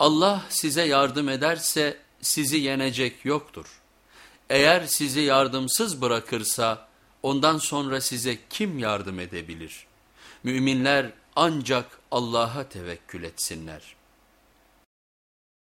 Allah size yardım ederse sizi yenecek yoktur. Eğer sizi yardımsız bırakırsa ondan sonra size kim yardım edebilir? Müminler ancak Allah'a tevekkül etsinler.''